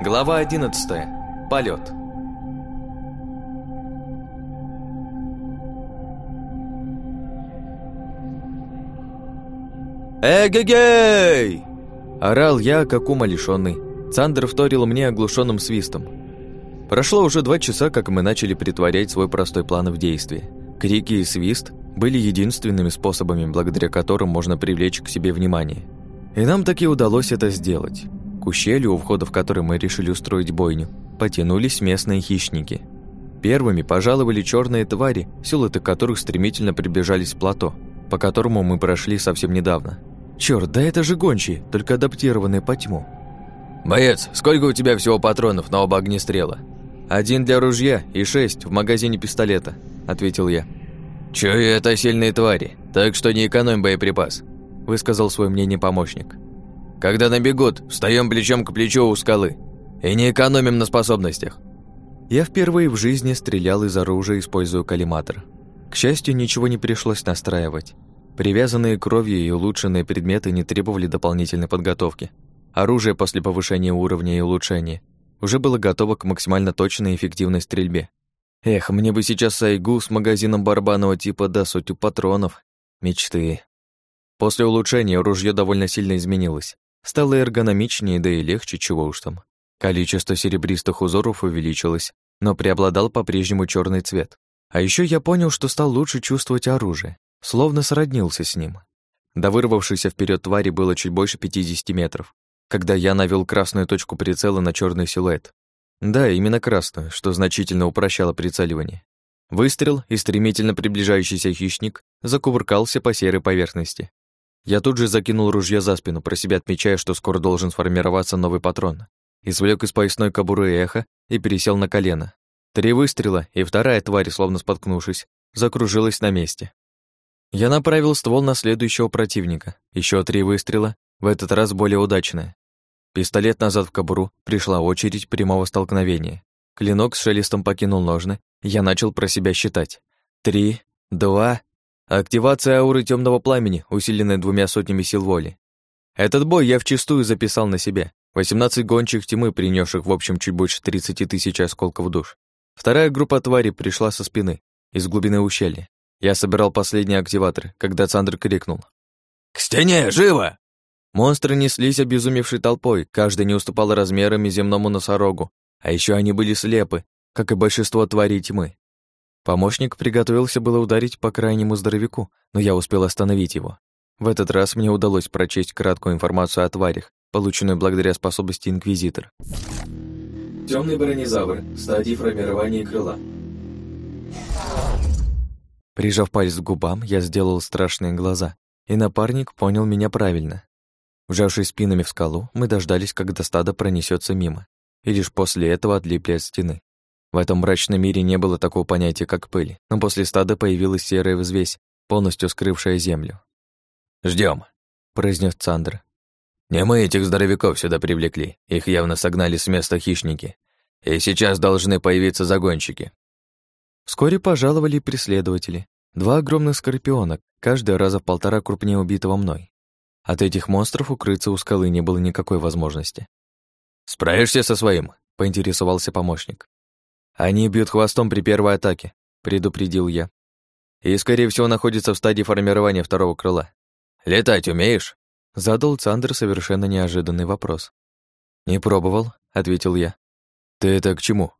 Глава 11. Полет. «Эгегей!» Орал я, как умалишённый. Цандер вторил мне оглушенным свистом. Прошло уже два часа, как мы начали притворять свой простой план в действие. Крики и свист были единственными способами, благодаря которым можно привлечь к себе внимание. И нам таки удалось это сделать. К ущелью, у входа в который мы решили устроить бойню, потянулись местные хищники. Первыми пожаловали черные твари, силуэты которых стремительно приближались к плато, по которому мы прошли совсем недавно. Черт, да это же гончие, только адаптированные по тьму. «Боец, сколько у тебя всего патронов на оба огнестрела?» «Один для ружья и шесть в магазине пистолета», — ответил я. «Чую, это сильные твари, так что не экономь боеприпас», — высказал свое мнение помощник. «Когда набегут, встаем плечом к плечу у скалы и не экономим на способностях». Я впервые в жизни стрелял из оружия, используя коллиматор. К счастью, ничего не пришлось настраивать. Привязанные кровью и улучшенные предметы не требовали дополнительной подготовки. Оружие после повышения уровня и улучшения уже было готово к максимально точной и эффективной стрельбе. Эх, мне бы сейчас сайгу с магазином барабанного типа до сотню патронов. Мечты. После улучшения ружье довольно сильно изменилось. Стало эргономичнее, да и легче, чего уж там. Количество серебристых узоров увеличилось, но преобладал по-прежнему черный цвет. А еще я понял, что стал лучше чувствовать оружие, словно сроднился с ним. До вырвавшейся вперед твари было чуть больше 50 метров, когда я навел красную точку прицела на черный силуэт. Да, именно красную, что значительно упрощало прицеливание. Выстрел, и стремительно приближающийся хищник закувыркался по серой поверхности. Я тут же закинул ружье за спину, про себя отмечая, что скоро должен сформироваться новый патрон. Извлек из поясной кобуры эхо и пересел на колено. Три выстрела, и вторая тварь, словно споткнувшись, закружилась на месте. Я направил ствол на следующего противника. Еще три выстрела, в этот раз более удачные. Пистолет назад в кобуру, пришла очередь прямого столкновения. Клинок с шелестом покинул ножны, я начал про себя считать. Три, два... Активация ауры темного пламени, усиленная двумя сотнями сил воли. Этот бой я вчистую записал на себя. 18 гончих тьмы, принесших в общем чуть больше 30 тысяч осколков душ. Вторая группа тварей пришла со спины, из глубины ущелья. Я собирал последние активаторы, когда Цандр крикнул. «К стене, живо!» Монстры неслись обезумевшей толпой, каждый не уступал размерами земному носорогу, а еще они были слепы, как и большинство тварей тьмы. Помощник приготовился было ударить по крайнему здоровяку, но я успел остановить его. В этот раз мне удалось прочесть краткую информацию о тварях, полученную благодаря способности Инквизитор. Темный бронезавр, стадии формирования крыла. Прижав палец к губам, я сделал страшные глаза, и напарник понял меня правильно. Вжавшись спинами в скалу, мы дождались, когда стадо пронесется мимо, и лишь после этого отлипли от стены. В этом мрачном мире не было такого понятия, как пыль, но после стада появилась серая взвесь, полностью скрывшая землю. Ждем, произнес Цандр. «Не мы этих здоровяков сюда привлекли, их явно согнали с места хищники, и сейчас должны появиться загонщики». Вскоре пожаловали преследователи. Два огромных скорпиона, каждый раза в полтора крупнее убитого мной. От этих монстров укрыться у скалы не было никакой возможности. «Справишься со своим?» — поинтересовался помощник. «Они бьют хвостом при первой атаке», — предупредил я. «И, скорее всего, находятся в стадии формирования второго крыла». «Летать умеешь?» — задал Цандр совершенно неожиданный вопрос. «Не пробовал», — ответил я. «Ты это к чему?»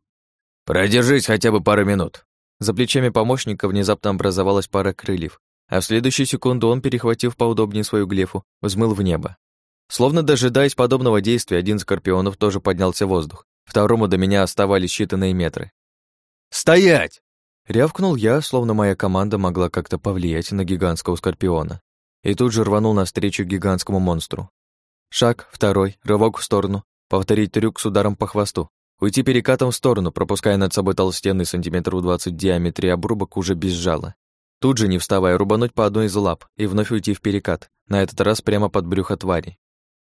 «Продержись хотя бы пару минут». За плечами помощника внезапно образовалась пара крыльев, а в следующую секунду он, перехватив поудобнее свою глефу, взмыл в небо. Словно дожидаясь подобного действия, один скорпионов тоже поднялся в воздух. Второму до меня оставались считанные метры. «Стоять!» Рявкнул я, словно моя команда могла как-то повлиять на гигантского скорпиона. И тут же рванул навстречу гигантскому монстру. Шаг, второй, рывок в сторону, повторить трюк с ударом по хвосту, уйти перекатом в сторону, пропуская над собой толстенный сантиметров двадцать в диаметре обрубок уже без жала. Тут же, не вставая, рубануть по одной из лап и вновь уйти в перекат, на этот раз прямо под брюхо твари.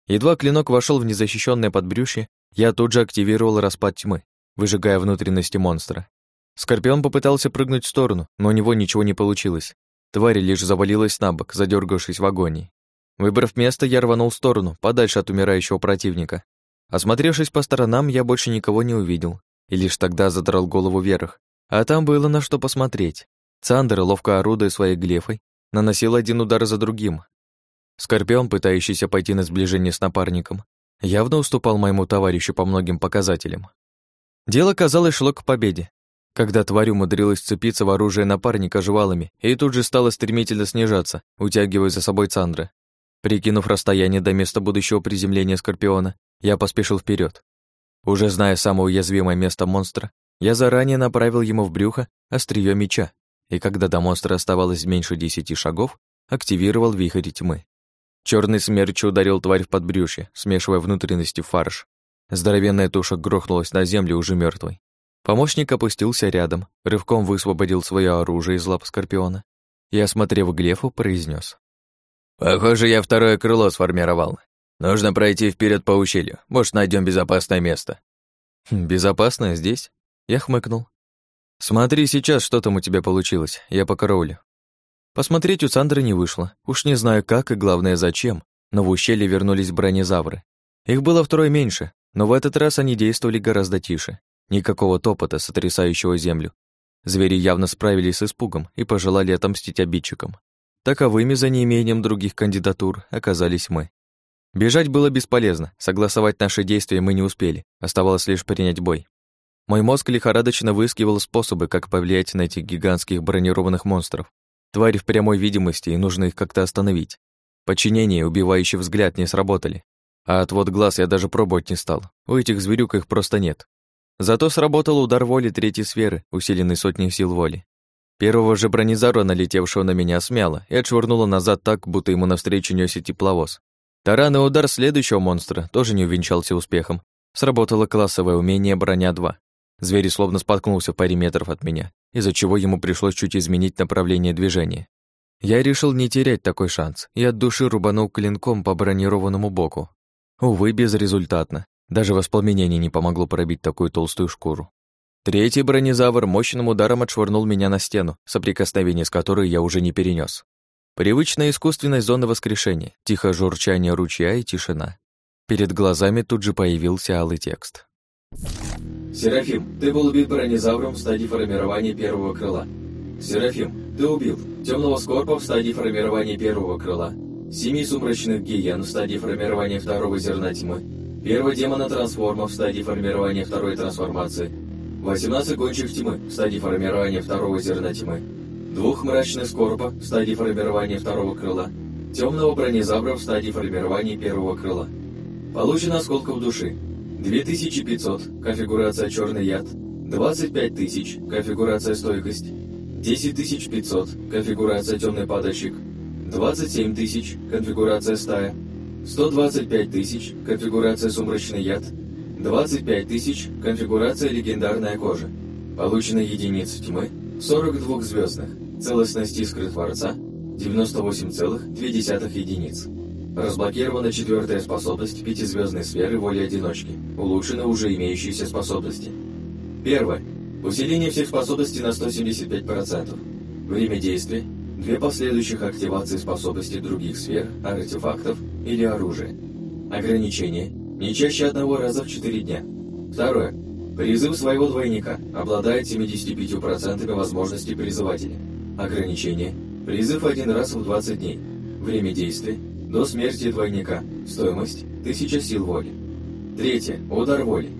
Едва клинок вошел в незащищенное подбрюшье, я тут же активировал распад тьмы, выжигая внутренности монстра. Скорпион попытался прыгнуть в сторону, но у него ничего не получилось. Тварь лишь завалилась на бок, задергавшись в агонии. Выбрав место, я рванул в сторону, подальше от умирающего противника. Осмотревшись по сторонам, я больше никого не увидел, и лишь тогда задрал голову вверх. А там было на что посмотреть. Цандер, ловко орудуя своей глефой, наносил один удар за другим. Скорпион, пытающийся пойти на сближение с напарником, явно уступал моему товарищу по многим показателям. Дело, казалось, шло к победе, когда тварь умудрилась вцепиться в оружие напарника жвалами и тут же стала стремительно снижаться, утягивая за собой Цандра. Прикинув расстояние до места будущего приземления Скорпиона, я поспешил вперед. Уже зная самое уязвимое место монстра, я заранее направил ему в брюхо острие меча, и когда до монстра оставалось меньше десяти шагов, активировал вихрь тьмы. Черный смерч ударил тварь в подбрюшье, смешивая внутренности в фарш. Здоровенная туша грохнулась на землю уже мертвой. Помощник опустился рядом, рывком высвободил свое оружие из лап Скорпиона и, осмотрев Глефу, произнес: «Похоже, я второе крыло сформировал. Нужно пройти вперед по ущелью. Может, найдем безопасное место». «Хм, «Безопасное здесь?» Я хмыкнул. «Смотри сейчас, что там у тебя получилось. Я по караулю». Посмотреть у Сандры не вышло. Уж не знаю как и, главное, зачем, но в ущелье вернулись бронезавры. Их было втрое меньше, но в этот раз они действовали гораздо тише. Никакого топота, сотрясающего землю. Звери явно справились с испугом и пожелали отомстить обидчикам. Таковыми, за неимением других кандидатур, оказались мы. Бежать было бесполезно, согласовать наши действия мы не успели, оставалось лишь принять бой. Мой мозг лихорадочно выискивал способы, как повлиять на этих гигантских бронированных монстров. Твари в прямой видимости, и нужно их как-то остановить. Подчинение и убивающий взгляд не сработали. А отвод глаз я даже пробовать не стал. У этих зверюк их просто нет. Зато сработал удар воли третьей сферы, усиленный сотней сил воли. Первого же бронезару, налетевшего на меня, смяло и отшвырнуло назад так, будто ему навстречу нёсся тепловоз. Таранный удар следующего монстра тоже не увенчался успехом. Сработало классовое умение «Броня-2». Зверь словно споткнулся в паре метров от меня, из-за чего ему пришлось чуть изменить направление движения. Я решил не терять такой шанс и от души рубанул клинком по бронированному боку. Увы, безрезультатно. Даже воспламенение не помогло пробить такую толстую шкуру. Третий бронезавр мощным ударом отшвырнул меня на стену, соприкосновение с которой я уже не перенес. Привычная искусственная зона воскрешения, тихо журчание ручья и тишина. Перед глазами тут же появился алый текст. Серафим, ты был убит бронезавром в стадии формирования первого крыла. Серафим, ты убил темного скорпа в стадии формирования первого крыла, семи сумрачных гиен в стадии формирования второго зерна тьмы, первого демона трансформа в стадии формирования второй трансформации, 18 гончих тьмы в стадии формирования второго зерна тьмы, двух мрачных скорпа в стадии формирования второго крыла, темного бронезавра в стадии формирования первого крыла. Получено осколков души. 2500 конфигурация черный яд, 25000 конфигурация стойкость, 10500 конфигурация темный падальщик, 27000 конфигурация стая, 125 тысяч конфигурация сумрачный яд, 25 тысяч конфигурация легендарная кожа. Получено единиц тьмы 42 звездных, целостность искры Творца 98,2 единиц. Разблокирована четвертая способность пятизвездной сферы воли одиночки. Улучшены уже имеющиеся способности. Первое. Усиление всех способностей на 175%. Время действия. Две последующих активации способностей других сфер, артефактов или оружия. Ограничение. Не чаще одного раза в 4 дня. Второе. Призыв своего двойника обладает 75% возможностей призывателя. Ограничение. Призыв один раз в 20 дней. Время действия до смерти двойника. Стоимость – 1000 сил воли. Третье. Удар воли.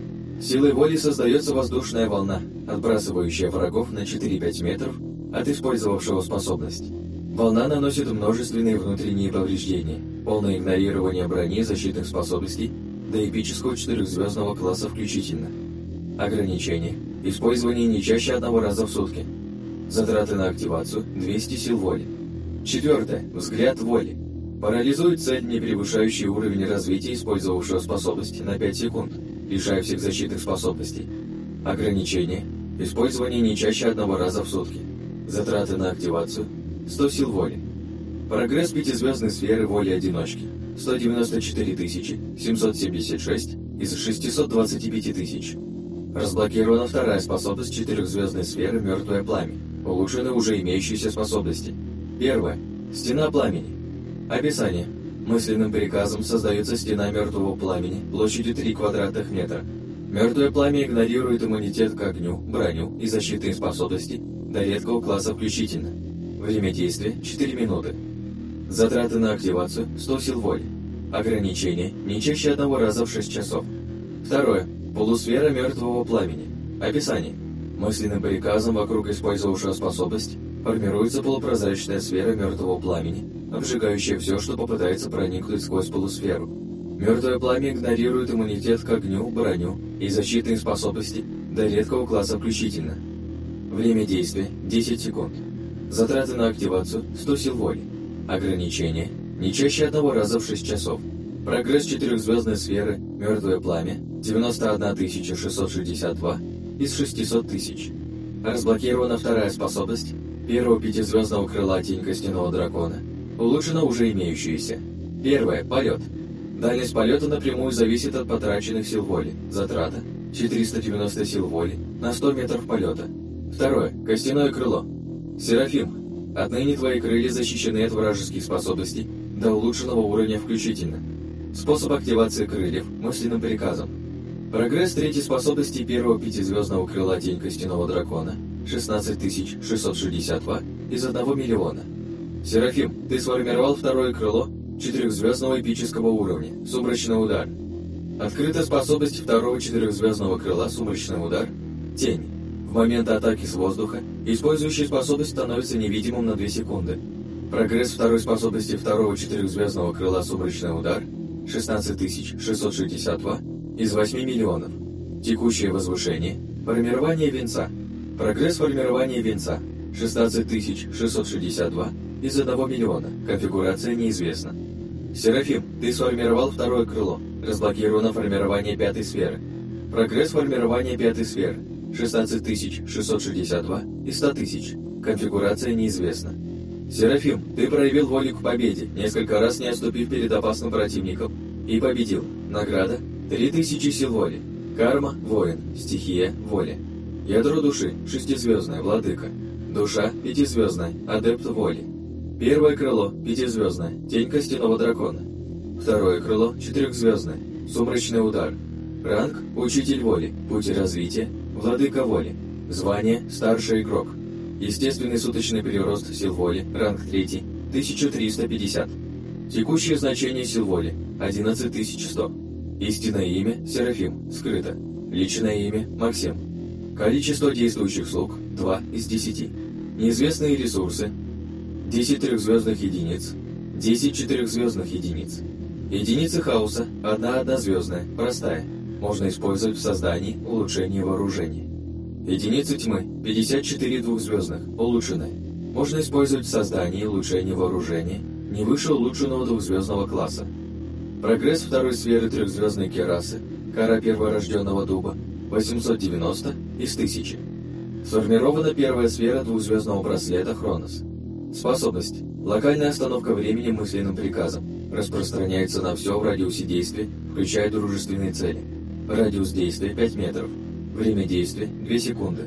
Силой воли создается воздушная волна, отбрасывающая врагов на 4-5 метров от использовавшего способность. Волна наносит множественные внутренние повреждения, полное игнорирование брони и защитных способностей до эпического четырехзвездного класса включительно. Ограничение. Использование не чаще одного раза в сутки. Затраты на активацию – 200 сил воли. Четвертое. Взгляд воли. Парализует цель, не превышающий уровень развития использовавшего способности на 5 секунд, лишая всех защитных способностей. Ограничение. Использование не чаще одного раза в сутки. Затраты на активацию. 100 сил воли. Прогресс пятизвездной сферы воли одиночки. 194 776 из 625 тысяч. Разблокирована вторая способность четырехзвездной сферы «Мертвое пламя». Улучшены уже имеющиеся способности. Первая. Стена пламени. Описание. Мысленным приказом создается стена мертвого пламени площадью 3 квадратных метра. Мертвое пламя игнорирует иммунитет к огню, броню и защитные способности до редкого класса включительно. Время действия – 4 минуты. Затраты на активацию – 100 сил воли. Ограничение – не чаще одного раза в 6 часов. Второе. Полусфера мертвого пламени. Описание. Мысленным приказом вокруг использовавшего способность формируется полупрозрачная сфера мертвого пламени, обжигающая все, что попытается проникнуть сквозь полусферу. Мертвое пламя игнорирует иммунитет к огню, броню и защитные способности до редкого класса включительно. Время действия – 10 секунд. Затраты на активацию – 100 сил воли. Ограничение – не чаще одного раза в 6 часов. Прогресс четырехзвездной сферы «Мертвое пламя» 91 662 из 600 тысяч. Разблокирована вторая способность первого пятизвездного крыла Тень Костяного Дракона. Улучшена уже имеющаяся. Первое – полет. Дальность полета напрямую зависит от потраченных сил воли. Затрата – 490 сил воли на 100 метров полета. Второе – костяное крыло. Серафим, отныне твои крылья защищены от вражеских способностей до улучшенного уровня включительно. Способ активации крыльев мысленным приказом. Прогресс третьей способности первого пятизвездного крыла Тень Костяного Дракона 16662 из 1 миллиона. Серафим, ты сформировал второе крыло четырехзвездного эпического уровня, сумрачный удар. Открыта способность второго четырехзвездного крыла сумрачный удар Тень. В момент атаки с воздуха использующий способность становится невидимым на 2 секунды. Прогресс второй способности второго четырехзвездного крыла сумрачный удар 16662 из 8 миллионов. Текущее возвышение. Формирование венца. Прогресс формирования венца. 16662 из 1 миллиона. Конфигурация неизвестна. Серафим, ты сформировал второе крыло. Разблокировано формирование пятой сферы. Прогресс формирования пятой сферы. 16662 из 100 тысяч. Конфигурация неизвестна. Серафим, ты проявил волю к победе, несколько раз не отступив перед опасным противником, и победил. Награда – 3000 сил воли. Карма – воин. Стихия – воля. Ядро души – шестизвездная, владыка. Душа – пятизвездная, адепт воли. Первое крыло – пятизвездное, тень костяного дракона. Второе крыло – четырехзвездное, сумрачный удар. Ранг – учитель воли, путь развития, владыка воли. Звание – старший игрок. Естественный суточный прирост сил воли, ранг 3, 1350. Текущее значение сил воли – 11100. Истинное имя – Серафим, скрыто. Личное имя – Максим. Количество действующих слуг – 2 из 10. Неизвестные ресурсы – 10 трехзвездных единиц, 10 четырехзвездных единиц. Единицы хаоса – одна однозвездная, простая. Можно использовать в создании, улучшении вооружения. Единицы тьмы – 54 двухзвездных, улучшенные. Можно использовать в создании и вооружения не выше улучшенного двухзвездного класса. Прогресс второй сферы трехзвездной керасы, кора перворожденного дуба – 890 из 1000. Сформирована первая сфера двухзвездного браслета Хронос. Способность. Локальная остановка времени мысленным приказом. Распространяется на все в радиусе действия, включая дружественные цели. Радиус действия 5 метров. Время действия – 2 секунды.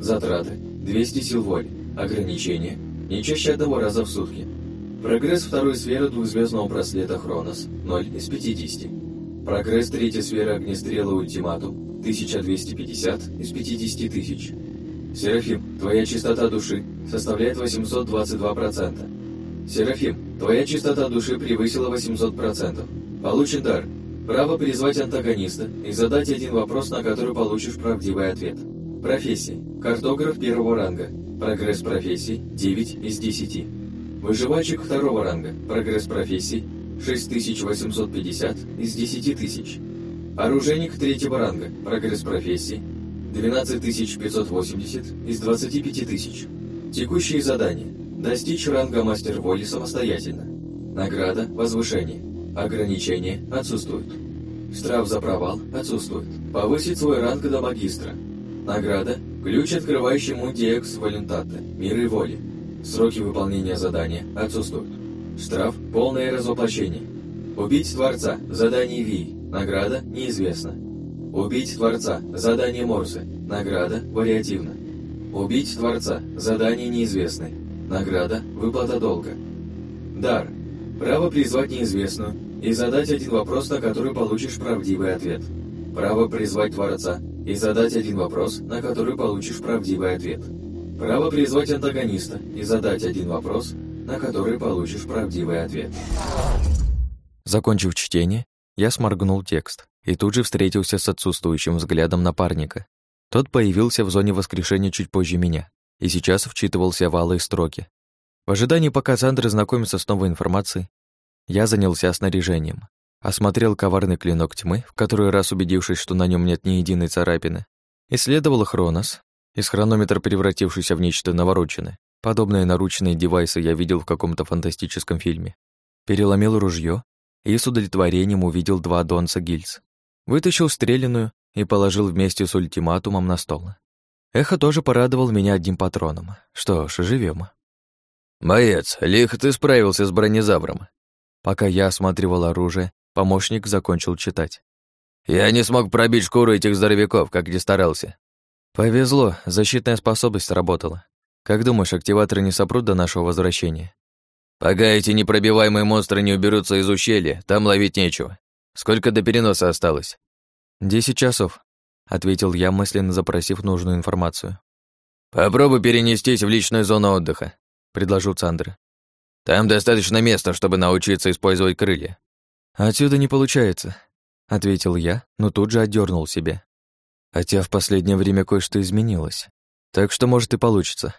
Затраты – 200 сил воли. Ограничение – не чаще одного раза в сутки. Прогресс второй сферы двухзвездного браслета Хронос – 0 из 50. Прогресс третьей сферы огнестрела Ультиматум – 1250 из 50 тысяч. Серафим, твоя чистота души составляет 822%. Серафим, твоя чистота души превысила 800%. Получен дар – Право призвать антагониста и задать один вопрос, на который получишь правдивый ответ. Профессии. Картограф первого ранга. Прогресс профессий 9 из 10. Выживальщик второго ранга. Прогресс профессий 6850 из 10 тысяч. Оружейник третьего ранга. Прогресс профессий 12580 из 25 тысяч. Текущие задания. Достичь ранга мастер воли самостоятельно. Награда – возвышение. Ограничения отсутствуют. Штраф за провал отсутствует. Повысить свой ранг до магистра. Награда – ключ, открывающий Волюнтатте, мир и воли. Сроки выполнения задания отсутствуют. Штраф – полное разоплощение. Убить Творца, задание Ви, награда неизвестна. Убить Творца, задание Морсы, награда вариативна. Убить Творца, задание неизвестное, награда выплата долга. Дар – Право призвать неизвестную и задать один вопрос, на который получишь правдивый ответ. Право призвать Творца и задать один вопрос, на который получишь правдивый ответ. Право призвать антагониста и задать один вопрос, на который получишь правдивый ответ. Закончив чтение, я сморгнул текст и тут же встретился с отсутствующим взглядом напарника. Тот появился в зоне воскрешения чуть позже меня и сейчас вчитывался в алые строки. В ожидании, пока Сандра знакомится с новой информацией, я занялся снаряжением. Осмотрел коварный клинок тьмы, в который раз убедившись, что на нем нет ни единой царапины. Исследовал Хронос, из хронометра превратившийся в нечто навороченное. Подобные наручные девайсы я видел в каком-то фантастическом фильме. Переломил ружье и с удовлетворением увидел два Донса Гильз. Вытащил стрелянную и положил вместе с ультиматумом на стол. Эхо тоже порадовал меня одним патроном. Что ж, живем. «Боец, лихо ты справился с бронезавром». Пока я осматривал оружие, помощник закончил читать. «Я не смог пробить шкуру этих здоровяков, как не старался». «Повезло, защитная способность сработала. Как думаешь, активаторы не сопрут до нашего возвращения?» «Пока эти непробиваемые монстры не уберутся из ущелья, там ловить нечего. Сколько до переноса осталось?» «Десять часов», — ответил я, мысленно запросив нужную информацию. «Попробуй перенестись в личную зону отдыха», — предложил Цандр. «Там достаточно места, чтобы научиться использовать крылья». «Отсюда не получается», — ответил я, но тут же отдернул себя. Хотя в последнее время кое-что изменилось. Так что, может, и получится.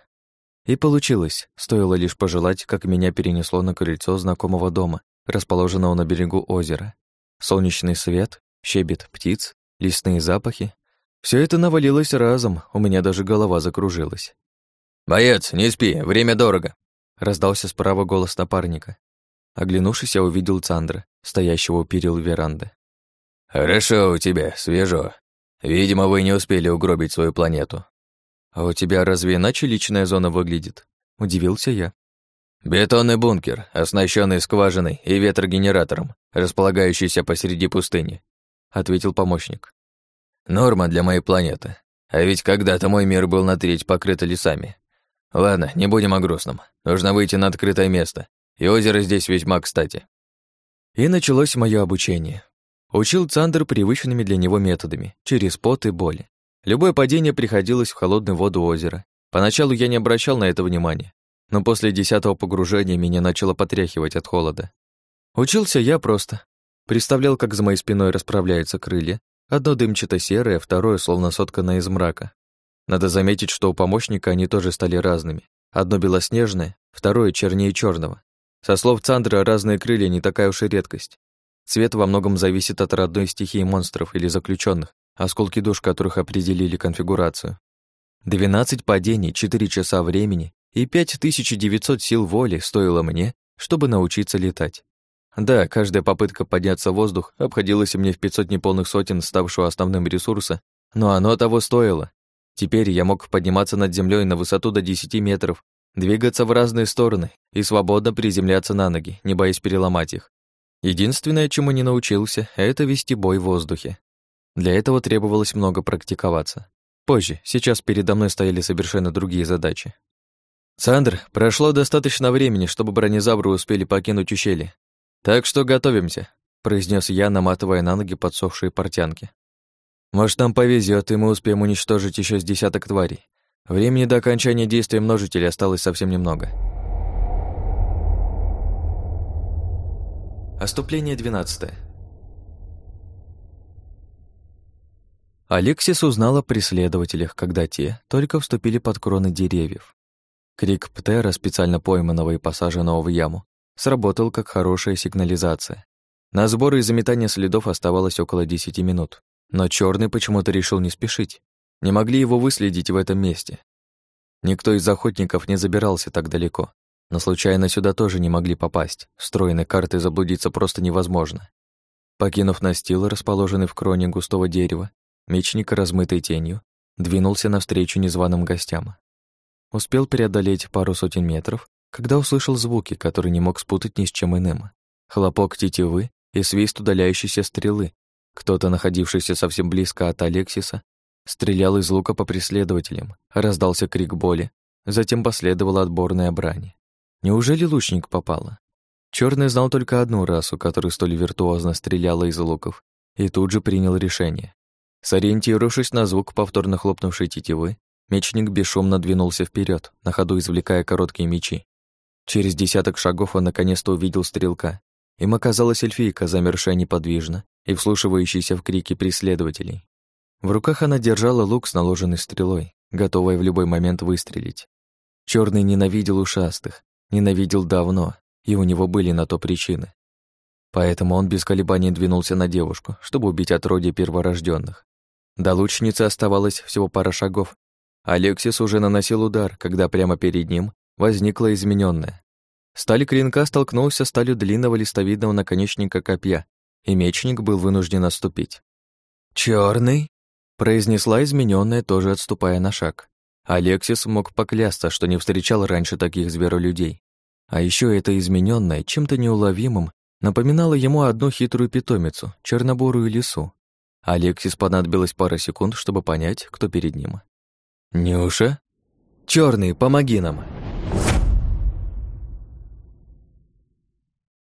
И получилось, стоило лишь пожелать, как меня перенесло на крыльцо знакомого дома, расположенного на берегу озера. Солнечный свет, щебет птиц, лесные запахи. Все это навалилось разом, у меня даже голова закружилась. «Боец, не спи, время дорого!» Раздался справа голос напарника. Оглянувшись, я увидел Цандра, стоящего у перил веранды. «Хорошо у тебя, свежо. Видимо, вы не успели угробить свою планету». «А у тебя разве иначе личная зона выглядит?» Удивился я. «Бетонный бункер, оснащенный скважиной и ветрогенератором, располагающийся посреди пустыни», ответил помощник. «Норма для моей планеты. А ведь когда-то мой мир был на треть покрыт лесами. Ладно, не будем о грустном. Нужно выйти на открытое место. И озеро здесь весьма кстати». И началось мое обучение. Учил Цандер привычными для него методами, через пот и боли. Любое падение приходилось в холодную воду озера. Поначалу я не обращал на это внимания, но после десятого погружения меня начало потряхивать от холода. Учился я просто. Представлял, как за моей спиной расправляются крылья. Одно дымчато-серое, второе словно сотканное из мрака. Надо заметить, что у помощника они тоже стали разными. Одно белоснежное, второе чернее черного. Со слов Цандра, разные крылья не такая уж и редкость. Цвет во многом зависит от родной стихии монстров или заключенных, осколки душ которых определили конфигурацию. 12 падений, 4 часа времени и 5900 сил воли стоило мне, чтобы научиться летать. Да, каждая попытка подняться в воздух обходилась мне в 500 неполных сотен ставшего основным ресурса, но оно того стоило. Теперь я мог подниматься над землей на высоту до 10 метров, двигаться в разные стороны и свободно приземляться на ноги, не боясь переломать их. Единственное, чему не научился, это вести бой в воздухе. Для этого требовалось много практиковаться. Позже, сейчас передо мной стояли совершенно другие задачи. «Сандр, прошло достаточно времени, чтобы бронезавры успели покинуть ущелье. Так что готовимся», — произнес я, наматывая на ноги подсохшие портянки. «Может, нам повезет, и мы успеем уничтожить еще с десяток тварей. Времени до окончания действия множителя осталось совсем немного». Оступление 12. Алексис узнал о преследователях, когда те только вступили под кроны деревьев. Крик Птера, специально пойманного и посаженного в яму, сработал как хорошая сигнализация. На сборы и заметание следов оставалось около десяти минут, но черный почему-то решил не спешить. Не могли его выследить в этом месте. Никто из охотников не забирался так далеко, но случайно сюда тоже не могли попасть. Встроенной карты заблудиться просто невозможно. Покинув настил, расположенный в кроне густого дерева, Мечник, размытой тенью, двинулся навстречу незваным гостям. Успел преодолеть пару сотен метров, когда услышал звуки, которые не мог спутать ни с чем иным. Хлопок тетивы и свист удаляющейся стрелы. Кто-то, находившийся совсем близко от Алексиса, стрелял из лука по преследователям, раздался крик боли, затем последовала отборная брань. Неужели лучник попала? Черный знал только одну расу, которая столь виртуозно стреляла из луков, и тут же принял решение. Сориентировавшись на звук повторно хлопнувшей тетивы, мечник бесшумно двинулся вперед, на ходу извлекая короткие мечи. Через десяток шагов он наконец-то увидел стрелка. Им оказалась эльфийка, замершая неподвижно и вслушивающаяся в крики преследователей. В руках она держала лук с наложенной стрелой, готовая в любой момент выстрелить. Черный ненавидел ушастых, ненавидел давно, и у него были на то причины. Поэтому он без колебаний двинулся на девушку, чтобы убить отродье перворожденных. До лучницы оставалось всего пара шагов. Алексис уже наносил удар, когда прямо перед ним возникла измененная. Сталь клинка столкнулся с сталью длинного листовидного наконечника копья, и мечник был вынужден отступить. Черный, произнесла измененная, тоже отступая на шаг. Алексис мог поклясться, что не встречал раньше таких зверолюдей. А еще эта измененная чем-то неуловимым напоминала ему одну хитрую питомицу, чернобурую лису. Алексис понадобилось пара секунд, чтобы понять, кто перед ним. «Нюша? Черный, помоги нам!»